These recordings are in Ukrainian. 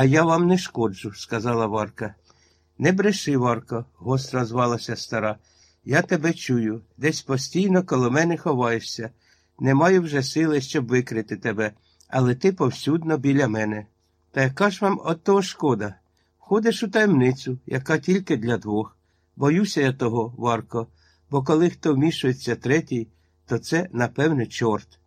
А я вам не шкоджу, сказала Варка. Не бреши, Варко, гостро звалася стара. Я тебе чую, десь постійно коло мене ховаєшся. Не маю вже сили, щоб викрити тебе, але ти повсюдно біля мене. Та яка ж вам от того шкода? Ходиш у таємницю, яка тільки для двох. Боюся я того, Варко, бо коли хто вмішується третій, то це, напевне, чорт.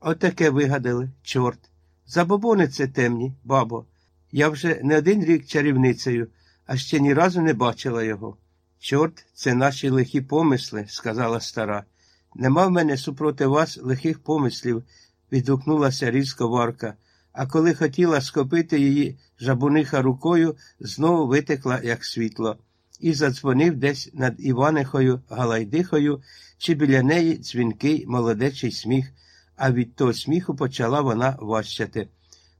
Отаке вигадали, чорт. Забобони це темні, бабо. Я вже не один рік чарівницею, а ще ні разу не бачила його. Чорт, це наші лихі помисли, сказала стара. Нема в мене супроти вас лихих помислів, відгукнулася різко Варка, а коли хотіла скопити її жабуниха рукою, знову витекла, як світло, і задзвонив десь над Іванихою Галайдихою, чи біля неї дзвінкий молодечий сміх, а від того сміху почала вона ващати.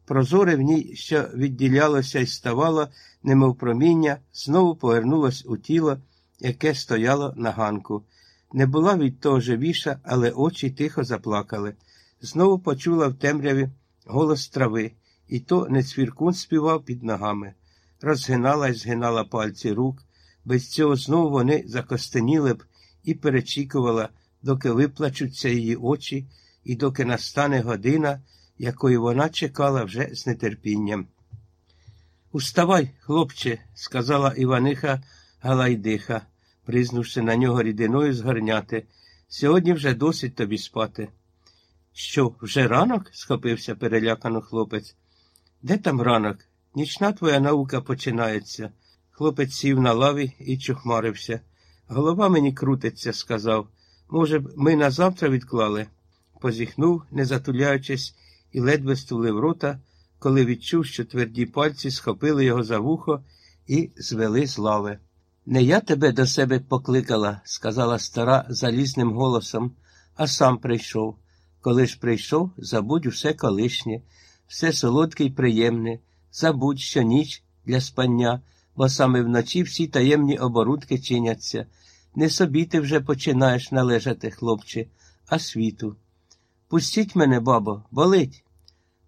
Прозоре в ній, що відділялося і ставало, немов проміння, знову повернулось у тіло, яке стояло на ганку. Не була від того живіша, але очі тихо заплакали. Знову почула в темряві голос трави, і то не цвіркун співав під ногами. Розгинала й згинала пальці рук. Без цього знову вони закостеніли б і перечікувала, доки виплачуться її очі, і доки настане година, якої вона чекала вже з нетерпінням. Уставай, хлопче, сказала Іваниха Галайдиха, признувши на нього рідиною згорняти. Сьогодні вже досить тобі спати. Що, вже ранок? схопився перелякано хлопець. Де там ранок? Нічна твоя наука починається. Хлопець сів на лаві і чухмарився. Голова мені крутиться, сказав. Може б, ми на завтра відклали? Позіхнув, не затуляючись, і ледве стулив рота, коли відчув, що тверді пальці схопили його за вухо і звели з лави. Не я тебе до себе покликала, сказала стара залізним голосом, а сам прийшов. Коли ж прийшов, забудь усе колишнє, все солодке й приємне, забудь, що ніч для спання, бо саме вночі всі таємні оборудки чиняться. Не собі ти вже починаєш належати, хлопче, а світу. Пустіть мене, бабо, болить.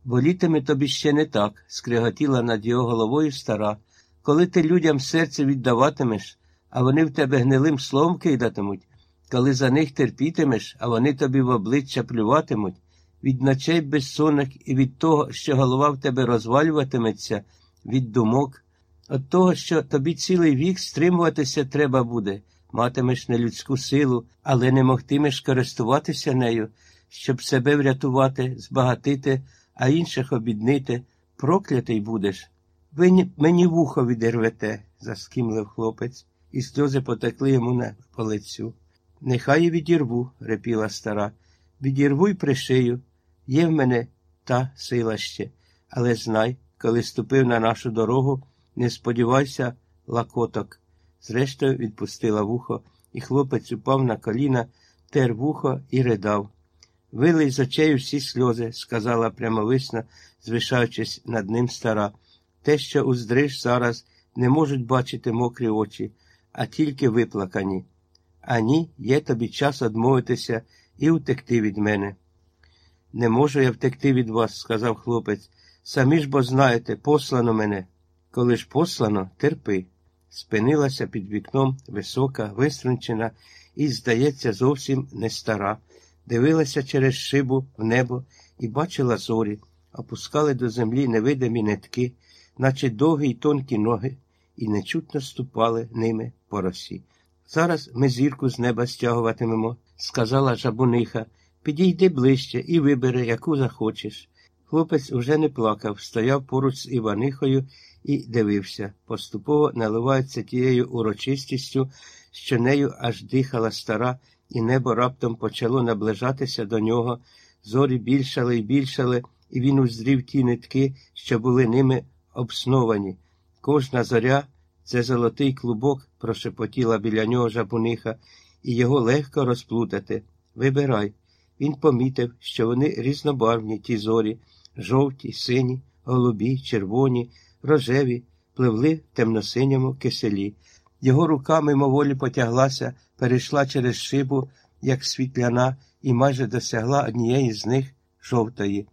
Болітиме тобі ще не так, скриготіла над його головою стара. Коли ти людям серце віддаватимеш, а вони в тебе гнилим словом кидатимуть, коли за них терпітимеш, а вони тобі в обличчя плюватимуть, від ночей безсонних і від того, що голова в тебе розвалюватиметься, від думок, від того, що тобі цілий вік стримуватися треба буде, матимеш нелюдську силу, але не могтимеш користуватися нею, щоб себе врятувати, збагатити, а інших обіднити, проклятий будеш. Ви мені вухо відірвете, заскімлив хлопець, і сльози потекли йому на полицю. Нехай відірву, репіла стара. Відірву й пришию. Є в мене та сила ще, але знай, коли ступив на нашу дорогу, не сподівайся, лакоток. Зрештою, відпустила вухо, і хлопець упав на коліна, тер вухо і ридав. Вилий з очей всі сльози, сказала прямовисно, звишаючись над ним стара. Те, що уздриш зараз, не можуть бачити мокрі очі, а тільки виплакані. А ні, є тобі час одмовитися і утекти від мене. Не можу я втекти від вас, сказав хлопець. Самі ж бо знаєте, послано мене. Коли ж послано, терпи. Спинилася під вікном висока, виструнчена і, здається, зовсім не стара. Дивилася через шибу в небо і бачила зорі, опускали до землі невидимі нитки, наче довгі й тонкі ноги, і нечутно ступали ними по росі. Зараз ми зірку з неба стягуватимемо, сказала жабуниха. Підійди ближче і вибери, яку захочеш. Хлопець уже не плакав, стояв поруч з Іванихою і дивився, поступово наливається тією урочистістю, що нею аж дихала стара, і небо раптом почало наближатися до нього. Зорі більшали й більшали, і він уздрів ті нитки, що були ними обсновані. Кожна зоря це золотий клубок, прошепотіла біля нього жабуниха, і його легко розплутати. Вибирай. Він помітив, що вони різнобарвні, ті зорі, жовті, сині, голубі, червоні, рожеві, пливли в темносиньому киселі. Його рука мимоволі потяглася, перейшла через шибу, як світляна, і майже досягла однієї з них жовтої.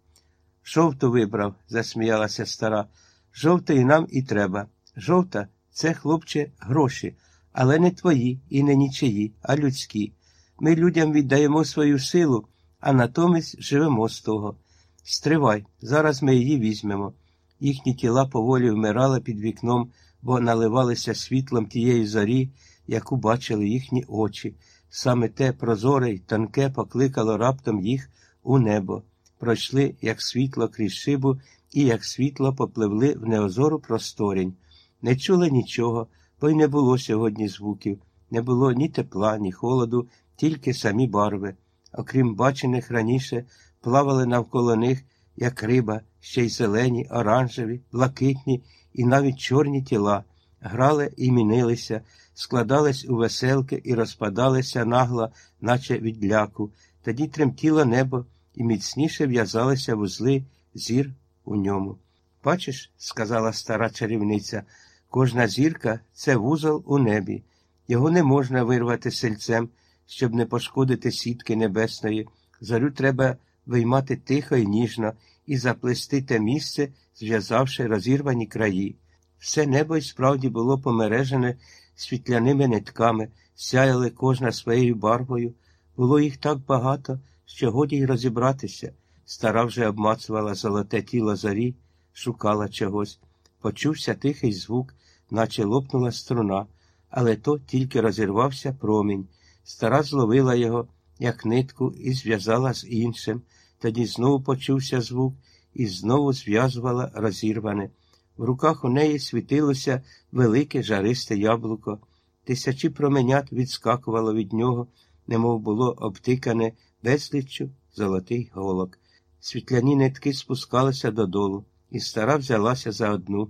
Жовту вибрав, засміялася стара. Жовтої нам і треба. Жовта це, хлопче, гроші, але не твої і не нічиї, а людські. Ми людям віддаємо свою силу, а натомість живемо з того. Стривай, зараз ми її візьмемо. Їхні тіла поволі вмирали під вікном, бо наливалися світлом тієї зорі, яку бачили їхні очі. Саме те прозоре й тонке покликало раптом їх у небо. Пройшли, як світло крізь шибу, і як світло попливли в неозору просторінь. Не чули нічого, бо й не було сьогодні звуків, не було ні тепла, ні холоду, тільки самі барви. Окрім бачених раніше, плавали навколо них, як риба, ще й зелені, оранжеві, блакитні і навіть чорні тіла, грали і мінилися, складались у веселки і розпадалися нагло, наче від ляку. Тоді тремтіло небо і міцніше в'язалися вузли зір у ньому. Бачиш, сказала стара чарівниця, кожна зірка це вузол у небі. Його не можна вирвати сельцем, щоб не пошкодити сітки небесної. Зорю треба виймати тихо і ніжно і заплести те місце, зв'язавши розірвані краї. Все небо й справді було помережене світляними нитками, сяяли кожна своєю барвою. Було їх так багато, що годі й розібратися. Стара вже обмацувала золоте тіло зорі, шукала чогось. Почувся тихий звук, наче лопнула струна, але то тільки розірвався промінь. Стара зловила його, як нитку, і зв'язала з іншим. Тоді знову почувся звук і знову зв'язувала розірване. В руках у неї світилося велике жаристе яблуко. Тисячі променят відскакувало від нього, немов було обтикане безліччю золотий голок. Світляні нитки спускалися додолу, і стара взялася за одну.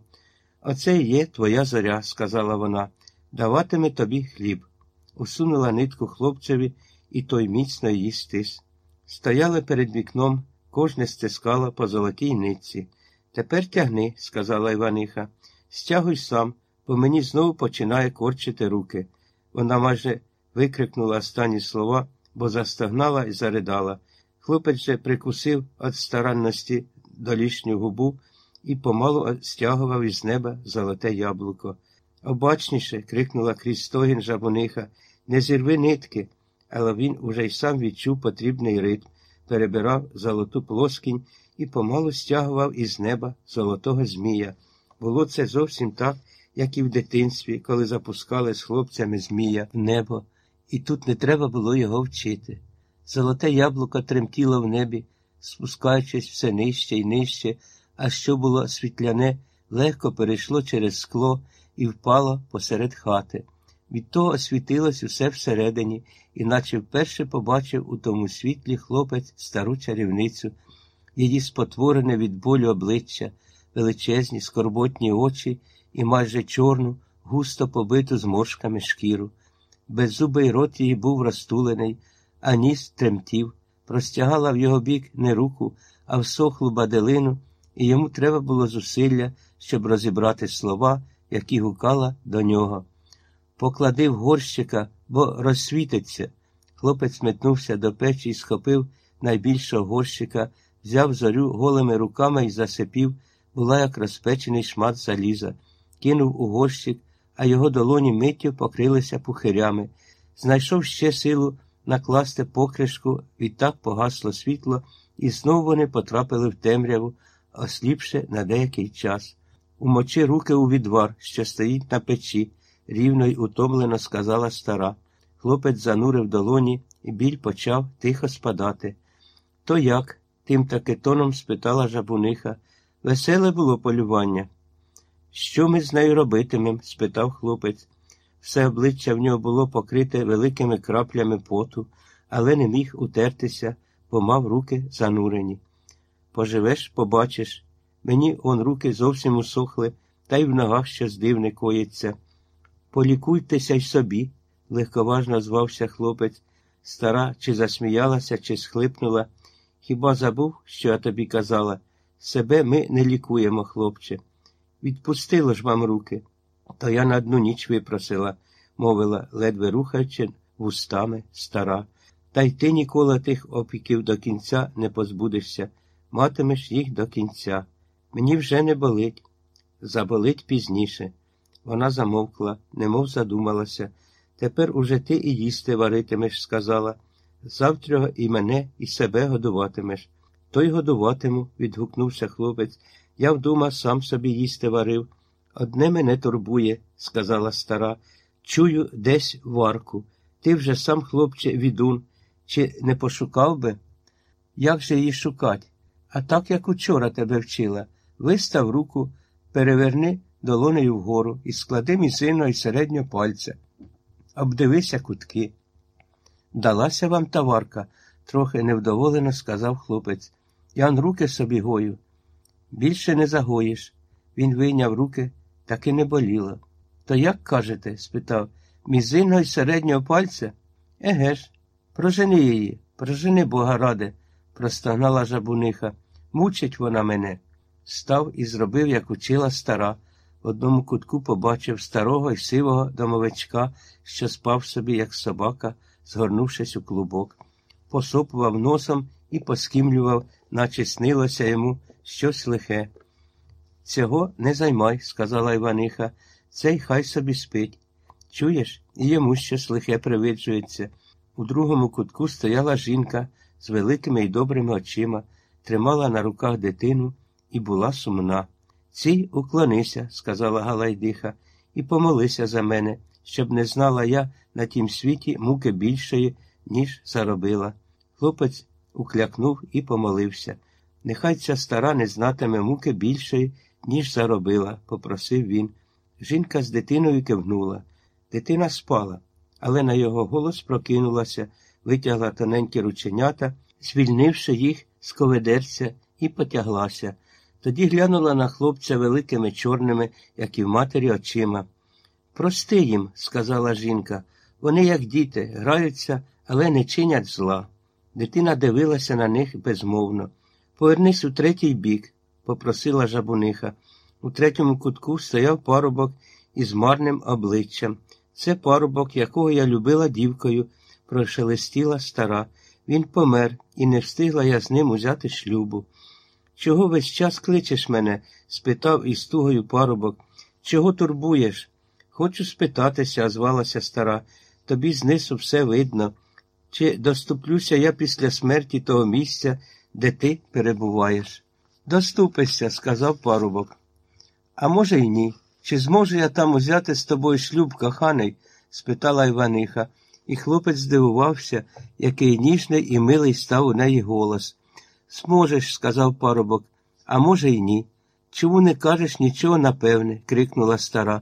Оце і є твоя зоря, сказала вона, даватиме тобі хліб. Усунула нитку хлопцеві, і той міцно її стис. Стояли перед вікном, кожне стискало по золотій нитці. Тепер тягни, сказала Іваниха. Стягуй сам, бо мені знову починає корчити руки. Вона майже викрикнула останні слова, бо застогнала і заридала. Хлопець же прикусив від старанності долішню губу і помалу стягував із неба золоте яблуко. Обачніше, крикнула крізь стогін жабуниха, не зірви нитки, але він уже й сам відчув потрібний ритм, перебирав золоту плоскінь і помалу стягував із неба золотого змія. Було це зовсім так, як і в дитинстві, коли запускали з хлопцями змія в небо, і тут не треба було його вчити. Золоте яблуко тремтіло в небі, спускаючись все нижче і нижче, а що було світляне, легко перейшло через скло і впало посеред хати. Від того освітилось усе всередині, іначе вперше побачив у тому світлі хлопець стару чарівницю, її спотворене від болю обличчя, величезні, скорботні очі і майже чорну, густо побиту зморшками шкіру. Беззубий рот її був розтулений, а ніс тремтів, простягала в його бік не руку, а всохлу баделину, і йому треба було зусилля, щоб розібрати слова, які гукала до нього. Поклади в горщика, бо розсвітиться. Хлопець метнувся до печі і схопив найбільшого горщика, взяв зорю голими руками і засипів, була як розпечений шмат заліза, кинув у горщик, а його долоні миттю покрилися пухирями. Знайшов ще силу накласти покришку, відтак погасло світло, і знову вони потрапили в темряву, осліпши на деякий час. Умочи руки у відвар, що стоїть на печі, рівно й утомлено сказала стара. Хлопець занурив долоні, і біль почав тихо спадати. То як? тим таки тоном спитала жабуниха. Веселе було полювання. Що ми з нею робитимем? спитав хлопець. Все обличчя в нього було покрите великими краплями поту, але не міг утертися, бо мав руки занурені. Поживеш, побачиш. Мені он руки зовсім усохли, та й в ногах щось дивне коїться. Полікуйтеся й собі, легковажно звався хлопець. Стара чи засміялася, чи схлипнула. Хіба забув, що я тобі казала? Себе ми не лікуємо, хлопче. Відпустило ж вам руки. То я на одну ніч випросила, мовила, ледве рухаючи вустами стара. Та й ти ніколи тих опіків до кінця не позбудешся, матимеш їх до кінця. Мені вже не болить. заболить пізніше. Вона замовкла, немов задумалася. Тепер уже ти і їсти варитимеш, сказала. Завтра і мене, і себе годуватимеш. То й годуватиму, відгукнувся хлопець. Я вдома сам собі їсти варив. Одне мене турбує, сказала стара. Чую десь варку. Ти вже сам, хлопче, відун, чи не пошукав би? Як же її шукать? А так, як учора тебе вчила, вистав руку, переверни долонею вгору і склади мізинного і середнього пальця. Обдивися кутки. Далася вам таварка, трохи невдоволено сказав хлопець. Ян руки собі гою. Більше не загоїш. Він вийняв руки, так і не боліло. То як кажете? спитав. Мізинного й середнього пальця? Еге ж, прожени її, прожени бога ради, простогнала жабуниха. Мучить вона мене. Став і зробив, як учила стара. В одному кутку побачив старого й сивого домовичка, що спав собі, як собака, згорнувшись у клубок, посопував носом і поскімлював, наче снилося йому щось лихе. Цього не займай, сказала Іваниха, цей хай собі спить. Чуєш, і йому щось лихе привиджується. У другому кутку стояла жінка з великими й добрими очима, тримала на руках дитину і була сумна. Цій уклонися, сказала Галайдиха, і помолися за мене, щоб не знала я на тім світі муки більшої, ніж заробила. Хлопець уклякнув і помолився. Нехай ця стара не знатиме муки більшої, ніж заробила, попросив він. Жінка з дитиною кивнула. Дитина спала, але на його голос прокинулася, витягла тоненькі рученята, звільнивши їх з коведерця, і потяглася. Тоді глянула на хлопця великими чорними, як і в матері, очима. Прости їм, сказала жінка. Вони, як діти, граються, але не чинять зла. Дитина дивилася на них безмовно. Повернись у третій бік, попросила жабуниха. У третьому кутку стояв парубок із марним обличчям. Це парубок, якого я любила дівкою, прошелестіла стара. Він помер, і не встигла я з ним узяти шлюбу. Чого весь час кличеш мене? спитав із тугою парубок. Чого турбуєш? Хочу спитатися, озвалася стара. Тобі знизу все видно. Чи доступлюся я після смерті того місця, де ти перебуваєш? Доступишся, сказав парубок. А може, й ні. Чи зможу я там узяти з тобою шлюб, коханий? спитала Іваниха, і хлопець здивувався, який ніжний і милий став у неї голос. Зможеш, сказав парубок, а може, й ні. Чому не кажеш нічого напевне? крикнула стара.